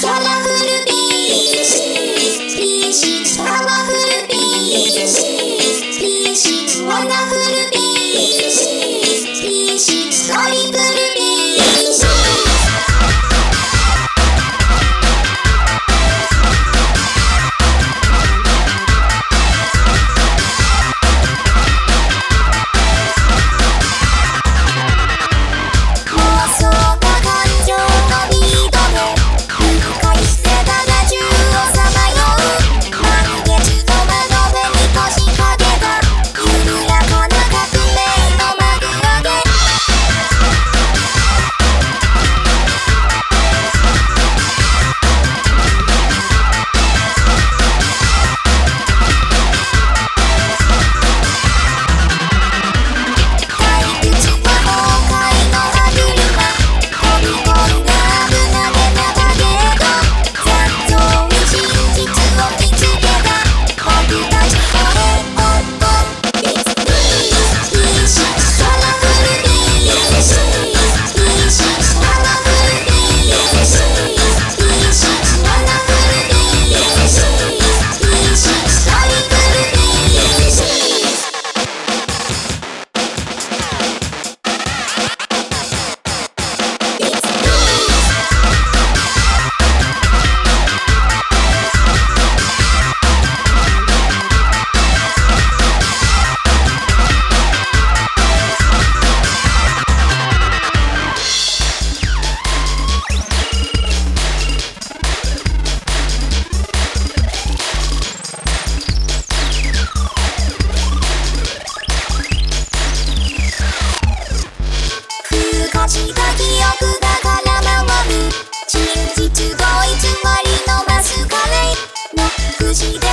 swallow した記憶がまわる。真実と偽りのマスカレイ。目じで